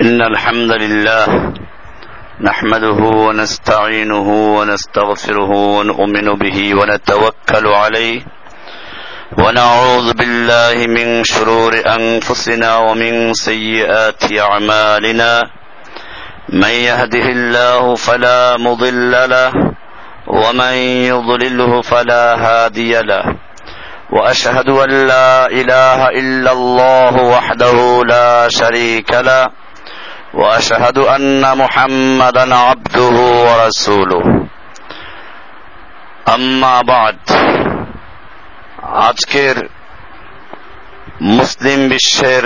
إن الحمد لله نحمده ونستعينه ونستغفره ونؤمن به ونتوكل عليه ونعوذ بالله من شرور أنفسنا ومن سيئات أعمالنا من يهده الله فلا مضل له ومن يضلله فلا هادي له وأشهد أن لا إله إلا الله وحده لا شريك له واشهد ان محمدا عبده ورسوله اما بعد আজকের মুসলিম বিশ্বের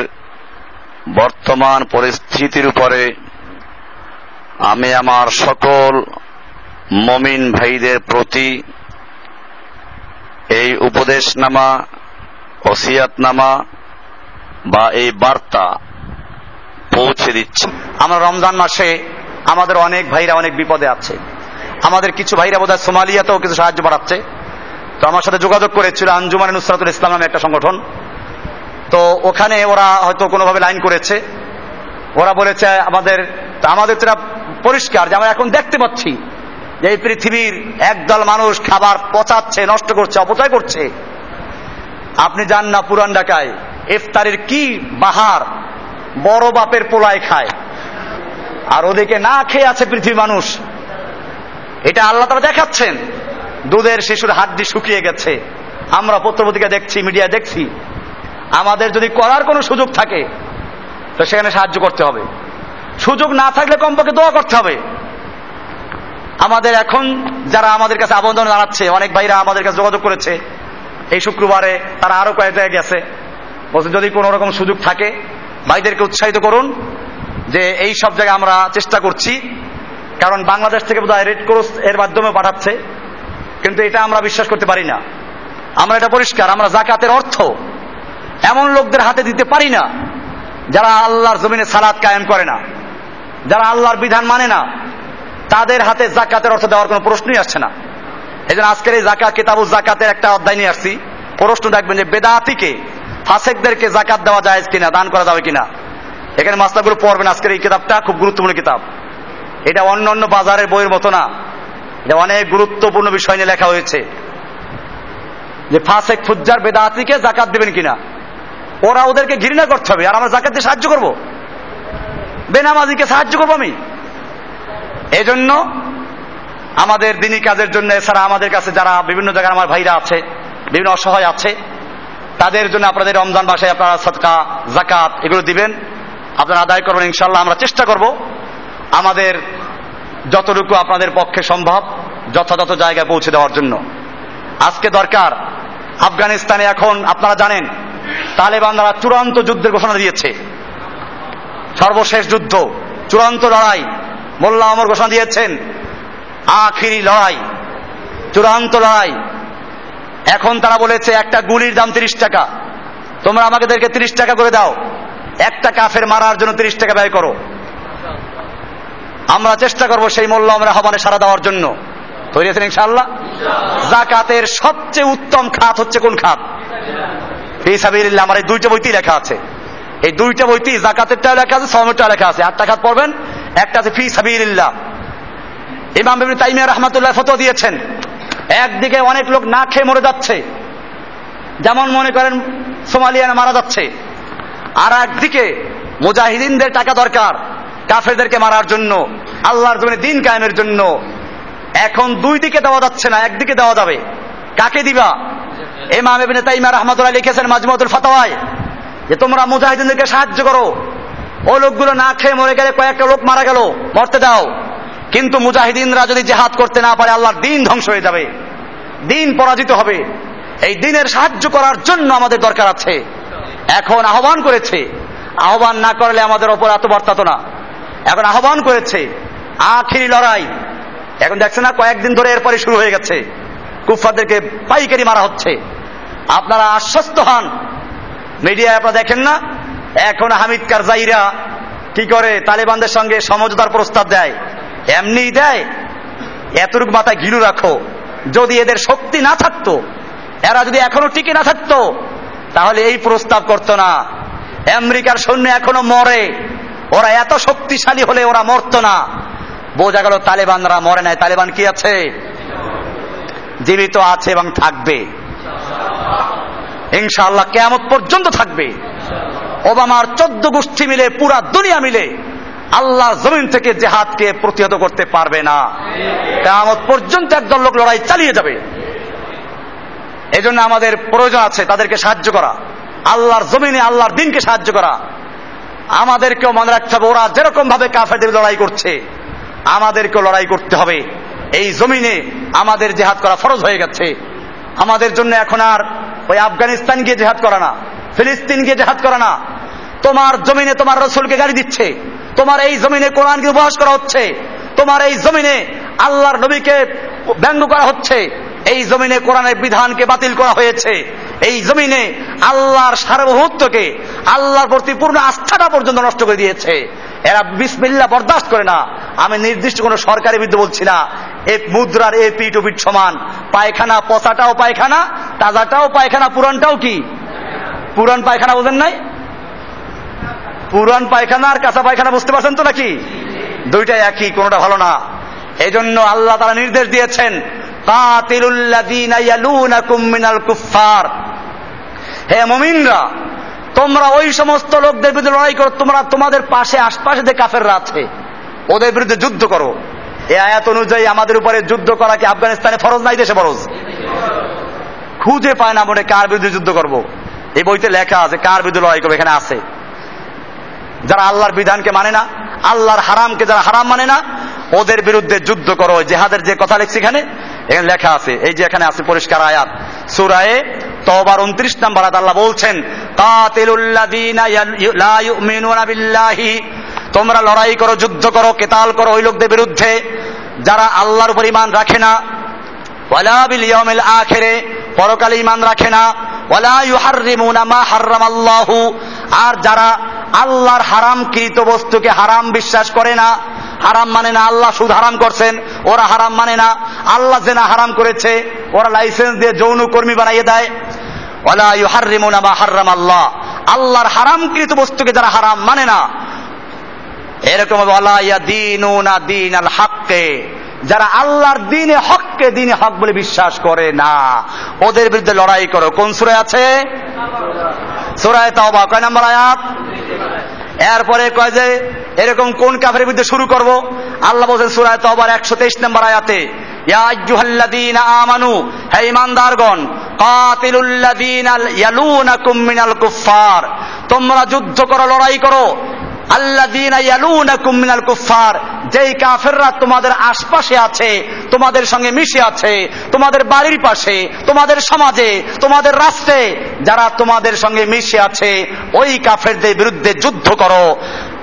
বর্তমান পরিস্থিতির উপরে আমি আমার সকল মমিন ভাইদের প্রতি এই উপদেশনামা ওসিয়াতনামা বা এই বার্তা পৌঁছে দিচ্ছি। আমরা রমজান মাসে আমাদের অনেক ভাইরা অনেক বিপদে আছে। আমাদের কিছু ভাইরা বোধহয় সোমালিয়াতেও কিছু সাহায্য বাড়াচ্ছে। তো আমার সাথে যোগাযোগ করেছিল আঞ্জুমান নুসরাতুল ইসলাম নামে একটা সংগঠন। তো ওখানে ওরা হয়তো কোনোভাবে লাইন করেছে। ওরা বলেছে, আমাদের আমাদের তো পরিষ্কার যে আমরা এখন দেখতে পাচ্ছি যে এই পৃথিবীর একদল মানুষ খাবার পচাচ্ছে, নষ্ট করছে, অপচয় করছে। আপনি যান না পুরান ঢাকায়। ইফতারের কি বাহার বড় বাপের পোলায় খায়। আর ওদিকে না খেয়ে আছে পৃথিবীর মানুষ। এটা আল্লাহ তারা দেখাচ্ছেন। দুধের শিশুর হাড্ডি শুকিয়ে গেছে। আমরা পত্রপত্রিকা দেখছি মিডিয়া দেখছি। আমাদের যদি করার কোনো সুযোগ থাকে, তো সেখানে সাহায্য করতে হবে। সুযোগ না থাকলে কমপক্ষে দোয়া করতে হবে। আমাদের এখন যারা আমাদের কাছে আবেদন জানাচ্ছে, অনেক ভাইরা আমাদের কাছে যোগাযোগ করেছে। এই শুক্রবারে তারা আরও কয়েক জায়গায় গেছে। বলছে, যদি কোনো রকম সুযোগ থাকে ভাইদেরকে উৎসাহিত করুন যে এই সব জায়গায় আমরা চেষ্টা করছি, কারণ বাংলাদেশ থেকে বোধহয় রেড ক্রস এর মাধ্যমে পাঠাচ্ছে, কিন্তু এটা আমরা বিশ্বাস করতে পারি না। আমরা এটা পরিষ্কার, আমরা জাকাতের অর্থ এমন লোকদের হাতে দিতে পারি না যারা আল্লাহর জমিনে সালাদ কায়েম করে না, যারা আল্লাহর বিধান মানে না। তাদের হাতে জাকাতের অর্থ দেওয়ার কোনো প্রশ্নই আসছে না। এই জন্য আজকের এই জাকা কিতাবু জাকাতের একটা অধ্যায় নিয়ে আসছি। প্রশ্ন দেখবেন যে বেদাতিকে ফাসেকদেরকে জাকাত দেওয়া যায় কিনা, দান করা যাবে কিনা? এখানে মাস্টারগুলো পড়বেন, আজকের এই কিতাবটা খুব গুরুত্বপূর্ণ কিতাব। এটা অন্য অন্য বাজারের বইয়ের মতো না। এটা অনেক গুরুত্বপূর্ণ বিষয় নিয়ে লেখা হয়েছে। যে ফাসেক ফুজ্জার বেদাতিকে জাকাত দেবেন কিনা? ওরা ওদেরকে ঘৃণা করতে হবে। আর আমরা জাকাত দিয়ে সাহায্য করব? বেনামাজিকে সাহায্য করব আমি? এই জন্য আমাদের দিনই কাজের জন্য, এছাড়া আমাদের কাছে যারা বিভিন্ন জায়গায় আমার ভাইরা আছে, বিভিন্ন অসহায় আছে তাদের জন্য আপনাদের রমজান মাসে আপনারা সৎকা জাকাত এগুলো দিবেন। আপনারা আদায় করবেন ইনশাল্লাহ আমরা চেষ্টা করব আমাদের যতটুকু আপনাদের পক্ষে সম্ভব, যথাযথ জায়গায় পৌঁছে দেওয়ার জন্য। আজকে দরকার, আফগানিস্তানে এখন আপনারা জানেন, তালেবানরা চূড়ান্ত যুদ্ধের ঘোষণা দিয়েছে। সর্বশেষ যুদ্ধ, চূড়ান্ত লড়াই, মোল্লা অমর ঘোষণা দিয়েছেন, আখিরি লড়াই, চূড়ান্ত লড়াই। এখন তারা বলেছে, একটা গুলির দাম তিরিশ টাকা। তোমরা আমাদেরকে তিরিশ টাকা করে দাও। একটা কাফের মারার জন্য তিরিশ টাকা ব্যয় করো। আমরা চেষ্টা করব সেই মোল্লা আমরা হবানে সারা দেওয়ার জন্য। তৈরি আছেন ইনশাল্লাহ জাকাতের সবচেয়ে উত্তম খাত হচ্ছে কোন খাত? ফিসাবিল্লাহ আমার এই দুইটা বইতেই লেখা আছে। এই দুইটা বইতেই জাকাতেরটাও লেখা আছে সমেরটাও লেখা আছে। আটটা খাত পড়বেন, একটা আছে ফি সাবিল্লাহ ইমাম তাইমিয়া রহমাতুল্লাহ ফতো দিয়েছেন। একদিকে অনেক লোক না খেয়ে মরে যাচ্ছে। যেমন মনে করেন সোমালিয়ানা মারা যাচ্ছে। আর একদিকে মুজাহিদিনদের টাকা দরকার, কাফেরদেরকে মারার জন্য, আল্লাহর জন্য দিন কায়েমের জন্য। এখন দুই দিকে দেওয়া যাচ্ছে না, একদিকে দেওয়া যাবে। কাকে দিবা? ইমাম ইবনে তাইমিয়া রহমাতুল্লাহ লিখেছেন মাজমুদুল ফাতাওয়ায়, যে তোমরা মুজাহিদিনদেরকে সাহায্য করো। ও লোকগুলো না খেয়ে মরে গেলে কয়েকটা লোক মারা গেল, মরতে দাও। কিন্তু মুজাহিদিনরা যদি জেহাদ করতে না পারে, আল্লাহর দিন ধ্বংস হয়ে যাবে। দিন পরাজিত হবে। এই দিনের সাহায্য করার জন্য আমাদের দরকার আছে। এখন আহ্বান করেছে। আহ্বান না করলে আমাদের ওপর এত বর্তাত না। এখন আহ্বান করেছে, আখিরি লড়াই। এখন দেখছে না, কয়েকদিন ধরে এরপরে শুরু হয়ে গেছে। কুফাদেরকে পাইকারি মারা হচ্ছে। আপনারা আশ্বস্ত হন। মিডিয়ায় আপনারা দেখেন না, এখন হামিদ কারজাইরা কি করে তালেবানদের সঙ্গে সমঝোতার প্রস্তাব দেয়। এমনি দেয়। এতটুকু মাথায় ঘিলু রাখো। যদি এদের শক্তি না থাকতো, এরা যদি এখনও টিকে না থাকতো, তাহলে এই প্রস্তাব করতো না। আমেরিকার সৈন্য এখনও মরে। ওরা এত শক্তিশালী হলে ওরা মরত না। বোঝা গেল তালেবানরা মরে নাই। তালেবান কি আছে? জীবিত আছে এবং থাকবে। ইনশাআল্লাহ কেয়ামত পর্যন্ত থাকবে। ওবামার চোদ্দ গোষ্ঠী মিলে, পুরা দুনিয়া মিলে আল্লাহ জমিন থেকে জেহাদকে প্রতিহত করতে পারবে না। কেয়ামত পর্যন্ত একদল লোক লড়াই চালিয়ে যাবে। এজন্য আমাদের প্রয়োজন আছে তাদেরকে সাহায্য করা। আল্লাহর জমিনে আল্লাহর দিনকে সাহায্য করা। আমাদেরকেও মনে রাখতে হবে, ওরা যেরকম ভাবে কাফেরদের লড়াই করছে, আমাদেরকেও লড়াই করতে হবে। এই জমিনে আমাদের জেহাদ করা ফরজ হয়ে গেছে। আমাদের জন্য এখন আর ওই আফগানিস্তান গিয়ে জেহাদ করা না, ফিলিস্তিন গিয়ে জেহাদ করা না। তোমার জমিনে তোমার রসুলকে গাড়ি দিচ্ছে। তোমার এই জমিনে কোরআনকে উপহাস করা হচ্ছে। তোমার এই জমিনে আল্লাহর নবীকে ব্যঙ্গ করা হচ্ছে। এই জমিনে কোরআনের বিধানকে বাতিল করা হয়েছে। এই জমিনে আল্লাহর সার্বভৌমত্বকে আল্লাহর প্রতি পূর্ণ আস্থাটা পর্যন্ত নষ্ট করে দিয়েছে। এরা বিসমিল্লা বরদাস্ত করে না। আমি নির্দিষ্ট কোনো সরকারি বিরুদ্ধে বলছি না। এ মুদ্রার এ পিট ও পিট সমান। পায়খানা পচাটাও পায়খানা, তাজাটাও পায়খানা পুরানটাও কি? পুরান পায়খানা বোঝেন নাই? পুরান পায়খানা আর কাঁচা পায়খানা বুঝতে পারছেন তো নাকি? দুইটাই একই, কোনোটা ভালো না। এই জন্য আল্লাহ তারা নির্দেশ দিয়েছেন হে মমিনরা, তোমরা ওই সমস্ত লোকদের বিরুদ্ধে লড়াই করো, তোমরা তোমাদের পাশে, আশপাশে যে কাফেররা আছে, ওদের বিরুদ্ধে যুদ্ধ করো। এ আয়াত অনুযায়ী আমাদের উপরে যুদ্ধ করা কি আফগানিস্তানে ফরজ নাই দেশে ফরজ? খুঁজে পায় না মনে কার বিরুদ্ধে যুদ্ধ করব। এই বইতে লেখা আছে, কার বিরুদ্ধে লড়াই করবে, এখানে আছে। যারা আল্লাহর বিধানকে মানে না, আল্লাহর হারামকে যারা হারাম মানে না, ওদের বিরুদ্ধে যুদ্ধ করো। জেহাদের যে কথা লিখছি এখানে এখানে লেখা আছে। এই যে এখানে আছে পরিষ্কার আয়াত। সুরায়ে তবার উনত্রিশ নাম্বার আল্লাহ বলছেন তোমরা লড়াই করো, যুদ্ধ করো, কেতাল করো ওই লোকদের বিরুদ্ধে, যারা আল্লাহর উপর ইমান রাখে না। ওয়ালা বিল ইয়াউমিল আখিরে, পরকালে ইমান রাখে না। ওয়ালা ইউহাররিমুনা মা হাররামাল্লাহু। আর যারা আল্লাহর হারামকৃত বস্তুকে হারাম বিশ্বাস করে না। হারাম মানে না আল্লাহ সুদ হারাম করছেন, ওরা হারাম মানে না। আল্লাহ জেনা হারাম করেছে, ওরা লাইসেন্স দিয়ে যৌন কর্মী বানাইয়ে দেয়। ওলা ইউহাররিমুনা মা হাররাম আল্লাহ আল্লাহর হারামকৃত বস্তুকে যারা হারাম মানে না, এরকম ইয়াদিনুনা দিন আল যারা আল্লাহর দিনে হককে দিনে হক বলে বিশ্বাস করে না, ওদের বিরুদ্ধে লড়াই করো। কোন সুরে আছে? সুরায় তাওবা। কয় নাম্বার আয়াত? এরপরে কয় যে, এরকম কোন কাফের বিরুদ্ধে শুরু করব? আল্লাহ বলছেন সুরায় আবার একশো তেইশ নম্বর আয়াতে আমানু, হে ইমানদারগণ ইয়ালুনাকুম মিনাল কুফফার, তোমরা যুদ্ধ করো, লড়াই করো মিনাল কুফফার। যেই কাফেররা তোমাদের আশপাশে আছে, তোমাদের সঙ্গে মিশে আছে, তোমাদের বাড়ির পাশে, তোমাদের সমাজে, তোমাদের রাষ্ট্রে যারা তোমাদের সঙ্গে মিশে আছে, ওই কাফেরদের বিরুদ্ধে যুদ্ধ করো।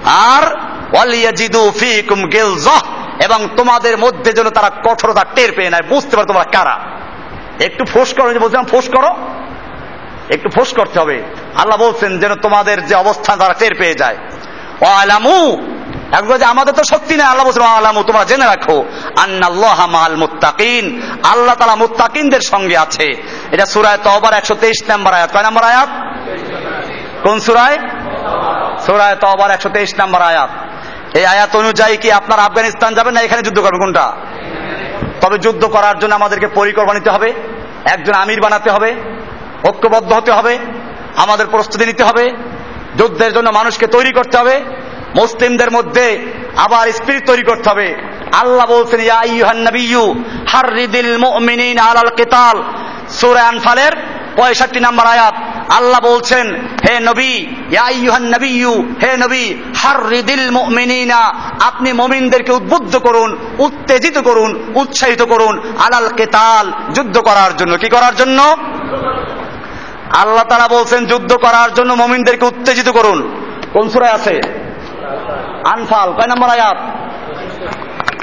আর ওয়ালিয়াজিদু ফিকুম গিলজাহ। এবং তোমাদের মধ্যে যেন তারা কঠোরতা টের পেয়ে নেয়। বুঝতে পারো তোমরা কারা? একটু ফোস করো বলছিলাম ফোস করো, একটু ফোস করতে হবে। আল্লাহ বলছেন যেন তোমাদের যে অবস্থান তারা টের পেয়ে যায়। আলামু একবার আমাদের তো শক্তি নেই, আল্লাহ বলছেন আলামু তোমরা জেনে রাখো, আন্নাল্লাহ মাল মুত্তাকিন। আল্লাহ তালা মুত্তাকিনদের সঙ্গে আছে। এটা সুরায় তবার একশো তেইশ নম্বর আয়াত। কয় নম্বর আয়াত? কোন সুরায়? সুরায় তবার একশো তেইশ নম্বর আয়াত। এই আয়াত অনুযায়ী কি আপনার আফগানিস্তান যাবেন না এখানে যুদ্ধ করবেন কোনটা? তবে যুদ্ধ করার জন্য আমাদেরকে পরিকল্পনা নিতে হবে, একজন আমির বানাতে হবে, ঐক্যবদ্ধ হতে হবে, আমাদের প্রস্তুতি নিতে হবে যুদ্ধের জন্য মানুষকে তৈরি করতে হবে, মুসলিমদের মধ্যে আবার স্পিরিট তৈরি করতে হবে। আল্লাহ বলছেন, ইয়া আইয়ুহান নাবিয়্যু, হাররিদিল আলাল নাম্বার আয়াত। আল্লাহ বলছেন, হে নবী হে নবী, হাররিদিল মুমিনিনা, আপনি মুমিনদেরকে উদ্বুদ্ধ করুন, উত্তেজিত করুন, উৎসাহিত করুন, আলাল কেতাল, যুদ্ধ করার জন্য। কি করার জন্য? আল্লাহ তারা বলছেন, যুদ্ধ করার জন্য মমিনদেরকে উত্তেজিত করুন। কোন সুরায় আছে? আনফাল, কয় নম্বর আয়াত?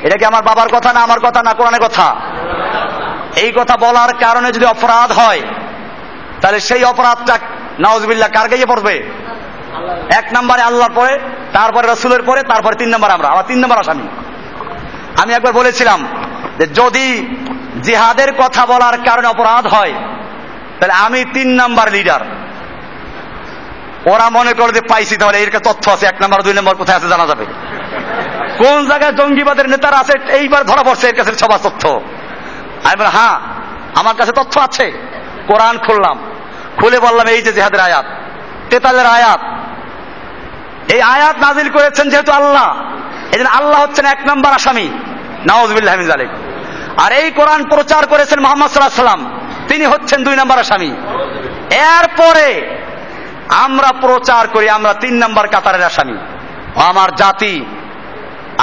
এটা কি আমার বাবার কথা না আমার কথা না কোরআনের কথা? এই কথা বলার কারণে যদি অপরাধ হয়, তাহলে সেই অপরাধটা নওয়াজবিল্লাহ কার গাইয়ে পড়বে? এক নম্বরে আল্লাহর পরে, তারপরে রসুলের পরে, তারপরে তিন নম্বর আমরা, আবার তিন নম্বর আসামি। আমি একবার বলেছিলাম যে যদি জিহাদের কথা বলার কারণে অপরাধ হয় তাহলে আমি তিন নাম্বার লিডার ওরা মনে করে যে পাইছি তাহলে এর তথ্য আছে, এক নম্বর, দুই নম্বর কোথায় আছে জানা যাবে। কোন জায়গায় জঙ্গিবাদের নেতারা আছে, এইবার ধরা পড়ছে এর কাছে সবার তথ্য। আমি বললাম হ্যাঁ আমার কাছে তথ্য আছে। কোরআন খুললাম। খুলে বললাম, এই যে জেহাদের আয়াত, তেতালের আয়াত। এই আয়াত নাজিল করেছেন যেহেতু আল্লাহ। এই আল্লাহ হচ্ছেন এক নম্বর আসামি। নওয়াজবিল্লাহ জালিক আর এই কোরআন প্রচার করেছেন মোহাম্মদ সাল্লাহ সাল্লাম তিনি হচ্ছেন দুই নম্বর আসামি। এরপরে আমরা প্রচার করি, আমরা তিন নম্বর কাতারের আসামি। আমার জাতি,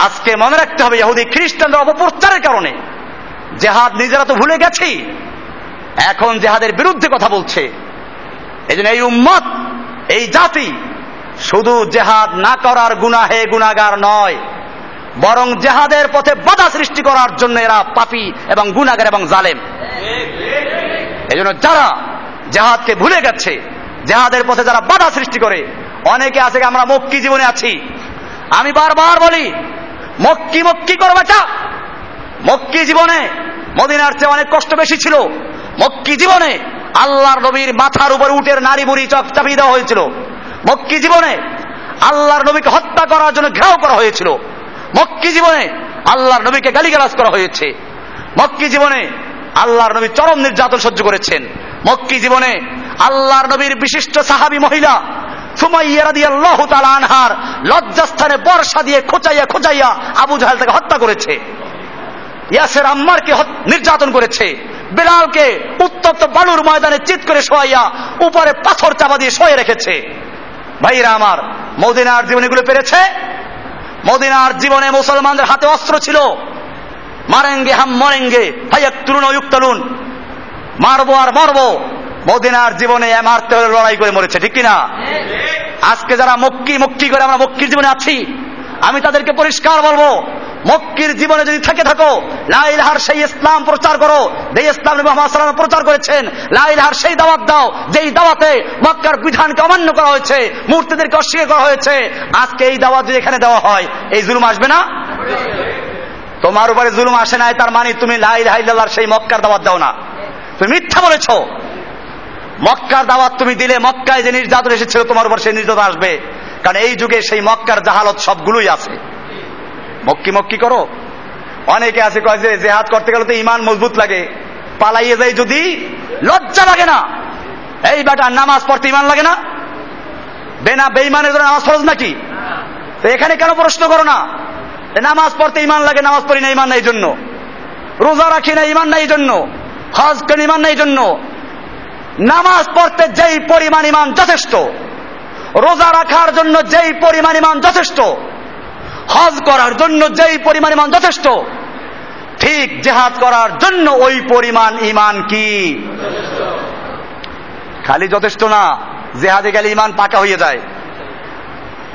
আজকে মনে রাখতে হবে ইহুদি খ্রিস্টানদের অপপ্রচারের কারণে। জেহাদ নিজেরা তো ভুলে গেছি। এখন জেহাদের বিরুদ্ধে কথা বলছে। এই জন্য এই উম্মত, এই জাতি শুধু জেহাদ না করার গুনাহে গুনাগার নয়, বরং জেহাদের পথে বাধা সৃষ্টি করার জন্য এরা পাপি এবং গুনাগার এবং জালেম। এই জন্য যারা জেহাদকে ভুলে গেছে, জেহাদের পথে যারা বাধা সৃষ্টি করে, অনেকে আছে আমরা মক্কি জীবনে আছি। আমি বারবার বলি, মক্কি মক্কি করো বেটা। মক্কি জীবনে মদিনার চেয়ে অনেক কষ্ট বেশি ছিল। মক্কি জীবনে আল্লাহর নবীর মাথার উপর উটের নারী বুড়ি চপ চাপিয়ে দেওয়া হয়েছিল। মক্কি জীবনে আল্লাহর নবীকে হত্যা করার জন্য ঘেরাও করা হয়েছিল। মক্কি জীবনে আল্লাহর নবীকে গালিগালাজ করা হয়েছে। মক্কি জীবনে আল্লাহর নবী চরম নির্যাতন সহ্য করেছেন। মক্কি জীবনে আল্লাহর নবীর বিশিষ্ট সাহাবি মহিলা আনহার লজ্জাস্থানে বর্ষা দিয়ে খোঁচাইয়া খোঁচাইয়া আবু জাহাল তাকে হত্যা করেছে। ইয়াসের আম্মারকে নির্যাতন করেছে। বেলালকে উত্তপ্ত বালুর ময়দানে চিৎ করে শোয়াইয়া উপরে পাথর চাপা দিয়ে শোয়ে রেখেছে। ভাইরা আমার, মদিনার জীবনীগুলো পেরেছে? মদিনার জীবনে মুসলমানদের হাতে অস্ত্র ছিল। মারেঙ্গে, হাম মরেঙ্গে ভাইয়া তুলুন। অয়ুক্তালুন মারবো আর মরবো। মদিনার জীবনে মারতে লড়াই করে মরেছে, ঠিক কিনা? আজকে যারা মক্কি মক্কি করে আমরা মক্কির জীবনে আছি, আমি তাদেরকে পরিষ্কার বলব, মক্কির জীবনে যদি থেকে থাকো, লাইলহার সেই ইসলাম প্রচার করো যে ইসলাম মোহাম্মদ প্রচার করেছেন লাইল লাইলহার সেই দাওয়াত দাও, যেই দাওয়াতে মক্কার বিধানকে অমান্য করা হয়েছে, মূর্তিদেরকে অস্বীকার করা হয়েছে, আজকে এই দাওয়াত যদি এখানে দেওয়া হয়, এই জুলুম আসবে না? তোমার উপরে জুলুম আসে নাই, তার মানে তুমি লাই লাইলার সেই মক্কার দাওয়াত দাও না। তুমি মিথ্যা বলেছ। মক্কার দাওয়াত তুমি দিলে, মক্কায় যে নির্যাতন এসেছিল, তোমার উপর সেই নির্যাতন আসবে। কারণ এই যুগে সেই মক্কার জাহালত সবগুলোই আছে। মক্কি মক্কি করো। অনেকে আছে, কয় যে জেহাদ করতে গেলে তো ইমান মজবুত লাগে। পালাইয়ে যায় যদি, লজ্জা লাগে না। এই বেটা, নামাজ পড়তে ইমান লাগে না? বেনা বেইমানের জন্য নামাজ ফরজ নাকি? তো এখানে কেন প্রশ্ন করো না? নামাজ পড়তে ইমান লাগে, নামাজ পড়ি না ইমান নাই জন্য। রোজা রাখি না ইমান নাই জন্য। হজ করি ইমান নাই জন্য। নামাজ পড়তে যেই পরিমাণ ইমান যথেষ্ট, রোজা রাখার জন্য যেই পরিমাণ ইমান যথেষ্ট, হজ করার জন্য যেই পরিমাণ ইমান যথেষ্ট, ঠিক জেহাদ করার জন্য ওই পরিমাণ ইমান কি? খালি যথেষ্ট না, জেহাদে গেলে ইমান পাকা হয়ে যায়।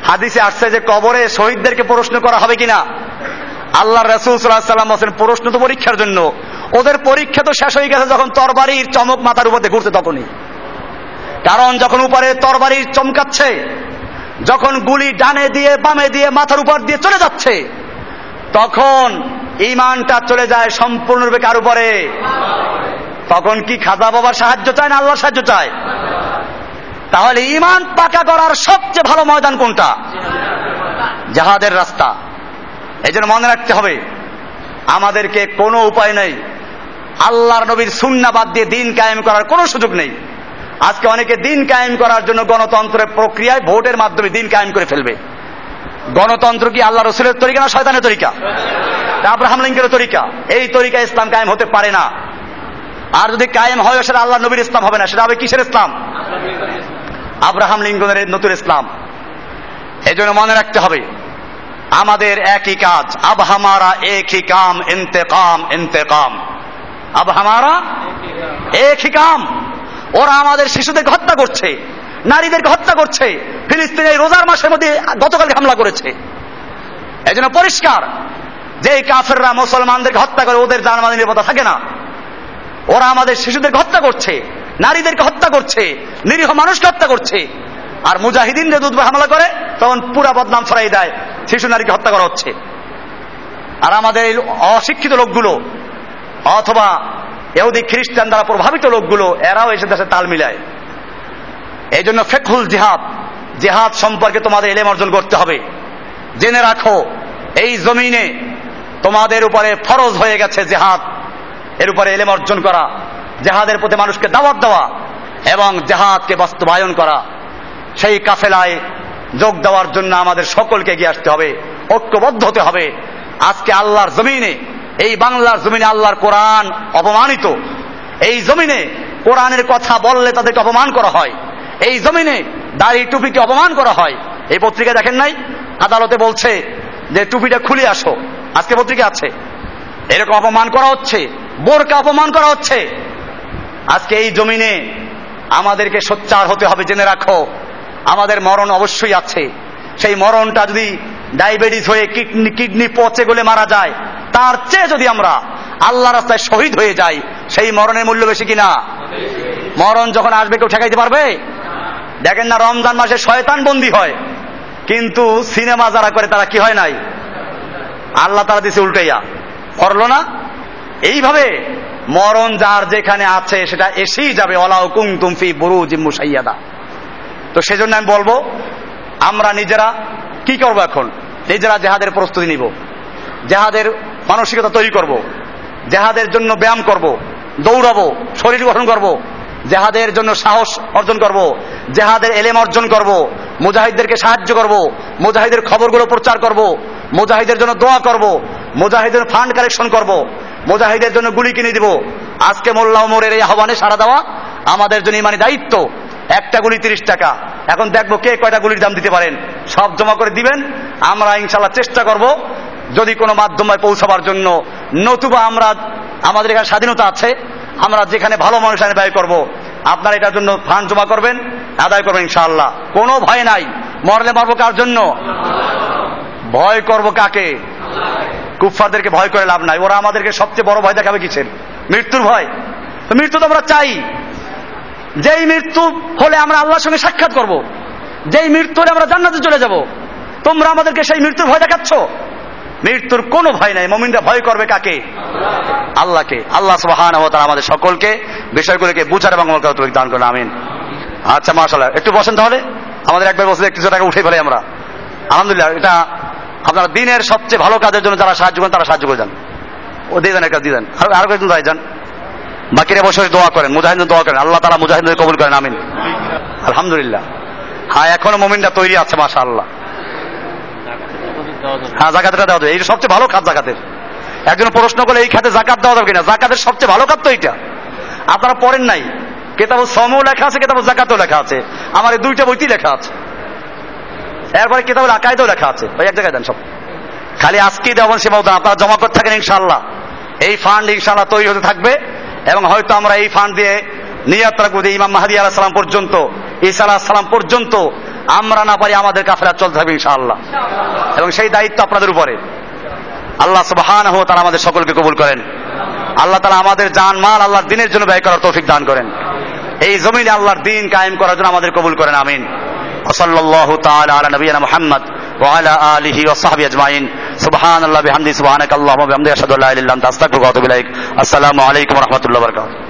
হাদিসে আসছে যে কবরে শহীদদেরকে প্রশ্ন করা হবে কিনা? আল্লাহ রসুল সাল্লাম বলছেন, প্রশ্ন তো পরীক্ষার জন্য। ওদের পরীক্ষা তো শেষ হয়ে গেছে, যখন তরবারির চমক মাথার উপরে ঘুরছে তখনই। কারণ যখন উপরে তরবারির চমকাচ্ছে, যখন গুলি ডানে দিয়ে, বামে দিয়ে, মাথার উপর দিয়ে চলে যাচ্ছে, তখন ইমানটা চলে যায় সম্পূর্ণরূপে কার উপরে? তখন কি খাজা বাবার সাহায্য চায় না আল্লাহর সাহায্য চায়? তাহলে ইমান পাকা করার সবচেয়ে ভালো ময়দান কোনটা? জাহাদের রাস্তা। এই জন্য মনে রাখতে হবে, আমাদেরকে কোনো উপায় নেই। আল্লাহর নবীর সুন্না বাদ দিয়ে দিন কায়েম করার কোনো সুযোগ নেই। আজকে অনেকে দিন কায়েম করার জন্য গণতন্ত্রের প্রক্রিয়ায় ভোটের মাধ্যমে দিন কায়েম করে ফেলবে। গণতন্ত্র কি আল্লাহ রসুলের তরিকা না শয়তানের তরিকা? আব্রাহাম লিঙ্কের তরিকা? এই তরিকা ইসলাম কায়েম হতে পারে না। আর যদি কায়েম হয়, সেটা আল্লাহ নবীর ইসলাম হবে না, সেটা হবে কিসের ইসলাম? আব্রাহাম লিঙ্কনের নতুন ইসলাম। এই জন্য মনে রাখতে হবে, আমাদের একই কাজ। আব হামারা একই কাম, ইন্তেকাম ইন্তেকাম। আব হামারা একই কাম। ওরা আমাদের শিশুদেরকে হত্যা করছে, নারীদেরকে হত্যা করছে, ফিলিস্তিনে রোজার মাসের মধ্যে গতকাল হামলা করেছে। এই জন্য পরিষ্কার যে কাফেররা মুসলমানদেরকে হত্যা করে, ওদের জানমানের নিরাপত্তা থাকে না। ওরা আমাদের শিশুদেরকে হত্যা করছে। নারীদেরকে হত্যা করছে, নিরীহ মানুষকে হত্যা করছে। আর মুজাহিদিন যে দুধ হামলা করে, তখন পুরা বদনাম ছড়াই দেয়, শিশু নারীকে হত্যা করা হচ্ছে। আর আমাদের অশিক্ষিত লোকগুলো, অথবা এহুদি খ্রিস্টান দ্বারা প্রভাবিত লোকগুলো, এরাও এসে দেশে তাল মিলায়। এই জন্য ফেকুল জিহাদ, জেহাদ সম্পর্কে তোমাদের এলেম অর্জন করতে হবে। জেনে রাখো, এই জমিনে তোমাদের উপরে ফরজ হয়ে গেছে জেহাদ, এর উপরে এলেম অর্জন করা। জেহাদের প্রতি মানুষকে দাওয়াত দেওয়া এবং জেহাদকে বাস্তবায়ন করা, সেই কাফেলায় যোগ দেওয়ার জন্য আমাদের সকলকে এগিয়ে আসতে হবে, ঐক্যবদ্ধ হতে হবে। আজকে আল্লাহর জমিনে, এই বাংলার জমিনে আল্লাহর কোরআন অপমানিত। এই জমিনে কোরআনের কথা বললে তাদেরকে অপমান করা হয়। এই জমিনে দাড়ি টুপিকে অপমান করা হয়। এই পত্রিকা দেখেন নাই? আদালতে বলছে যে টুপিটা খুলে আসো। আজকে পত্রিকা আছে। এরকম অপমান করা হচ্ছে, বোরকা অপমান করা হচ্ছে। আজকে এই জমিনে আমাদেরকে সোচ্চার হতে হবে, জেনে রাখো। আমাদের মরণ অবশ্যই আছে। সেই মরণটা যদি ডায়াবেটিস হয়ে কিডনি কিডনি পচে গলে মারা যায়, তার চেয়ে যদি আমরা আল্লাহ রাস্তায় শহীদ হয়ে যাই, সেই মরণের মূল্য বেশি কিনা? মরণ যখন আসবে, কেউ ঠেকাইতে পারবে? দেখেন না, রমজান মাসে শয়তান বন্দী হয়। কিন্তু সিনেমা যারা করে, তারা কি হয় নাই? আল্লাহ তারা দিছে উল্টাইয়া। করল না? এইভাবে মরণ যার যেখানে আছে, সেটা এসেই যাবে। অলাউ কুং তুমফি বুরু জিম্মু সাইয়াদা তো সেজন্য আমি বলব, আমরা নিজেরা কি করব এখন? নিজেরা জেহাদের প্রস্তুতি নিব। জেহাদের মানসিকতা তৈরি করব। জেহাদের জন্য ব্যায়াম করব। দৌড়াবো, শরীর গঠন করব। জেহাদের জন্য সাহস অর্জন করব। জেহাদের এলেম অর্জন করব। মুজাহিদদেরকে সাহায্য করব। মুজাহিদের খবরগুলো প্রচার করব। মুজাহিদের জন্য দোয়া করব। মুজাহিদের ফান্ড কালেকশন করব। মুজাহিদের জন্য গুলি কিনে দিব। আজকে মোল্লা ওমরের এই আহ্বানে সারা দেওয়া আমাদের জন্য ইমানি দায়িত্ব। একটা গুলি তিরিশ টাকা। এখন দেখব কে কয়টা গুলির দাম দিতে পারেন। সব জমা করে দিবেন। আমরা ইনশাল্লাহ চেষ্টা করব যদি কোনো মাধ্যমে পৌঁছাবার জন্য। নতুবা আমরা, আমাদের এখানে স্বাধীনতা আছে। আমরা যেখানে ভালো মানুষ আনে ব্যয় করব। আপনারা এটার জন্য ফান্ড জমা করবেন, আদায় করবেন ইনশাআল্লাহ। কোনো ভয় নাই। মরলে মারবো কার জন্য? ভয় করব কাকে? কুফফারদেরকে ভয় করে লাভ নাই। ওরা আমাদেরকে সবচেয়ে বড় ভয় দেখাবে কিসের? মৃত্যুর ভয়। তো মৃত্যু তো আমরা চাই। যেই মৃত্যু হলে আমরা আল্লাহর সঙ্গে সাক্ষাৎ করব। যেই মৃত্যু হলে আমরা জান্নাতে চলে যাব। তোমরা আমাদেরকে সেই মৃত্যুর ভয় দেখাচ্ছ? মৃত্যুর কোনো ভয় নাই। মমিনরা ভয় করবে কাকে? আল্লাহকে। আল্লাহ সুবাহান তারা আমাদের সকলকে বিষয়গুলোকে বুঝার এবং দান করুন। আমিন। আচ্ছা মাশাল্লাহ একটু বসেন তাহলে। আমাদের একবার বসে কিছু টাকা উঠে ফেলে আমরা। আলহামদুলিল্লাহ, এটা আপনারা দিনের সবচেয়ে ভালো কাজের জন্য যারা সাহায্য করেন, তারা সাহায্য করে যান। ও দিয়ে দেন একটা দিয়ে দেন আর আরও কয়েকজন তাই যান। বাকিরা বসে দোয়া করেন মুজাহিদ দোয়া করেন। আল্লাহ তারা মুজাহিদের কবুল করেন, আমিন। আলহামদুলিল্লাহ। হ্যাঁ এখনও মোমিনটা তৈরি আছে মাসা আল্লাহ হ্যাঁ জাকাতটা দেওয়া যাবে। এইটা সবচেয়ে ভালো খাত জাকাতের। একজন প্রশ্ন করলে, এই খাতে জাকাত দেওয়া যাবে কিনা? জাকাতের সবচেয়ে ভালো খাত তো এইটা। আপনারা পড়েন নাই। কেতাব সমও লেখা আছে কেতাব জাকাতও লেখা আছে। আমার এই দুইটা বইতেই লেখা আছে। এরপরে কেতাবুল আকায়দেও লেখা আছে। ওই এক জায়গায় দেন সব। খালি আজকেই দেওয়ান সে মতো আপনারা জমা করতে থাকেন ইনশাল্লাহ এই ফান্ড ইনশাল্লাহ তৈরি হতে থাকবে এবং হয়তো আমরা এই ফান্ড দিয়ে নিয়াত রাখব ইমাম মাহাদি আলাহ সালাম পর্যন্ত, ঈসা আলাহ সালাম পর্যন্ত আমরা না পারি আমাদের কাফেরা চলতে থাকবে ইনশাআল্লাহ। এবং সেই দায়িত্ব আপনাদের উপরে। আল্লাহ সুবহান হো তারা আমাদের সকলকে কবুল করেন। আল্লাহ তালা আমাদের জান মাল আল্লাহর দিনের জন্য ব্যয় করার তৌফিক দান করেন। এই জমিনে আল্লাহর দিন কায়েম করার জন্য আমাদের কবুল করেন, আমিন। وصلى الله تعالى على نبينا محمد وعلى آله وصحبه أجمعين. سبحان الله بحمده سبحانك اللهم وبحمدك أشهد أن لا إله إلا أنت أستغفرك وأتوب إليك. السلام عليكم ورحمة الله وبركاته.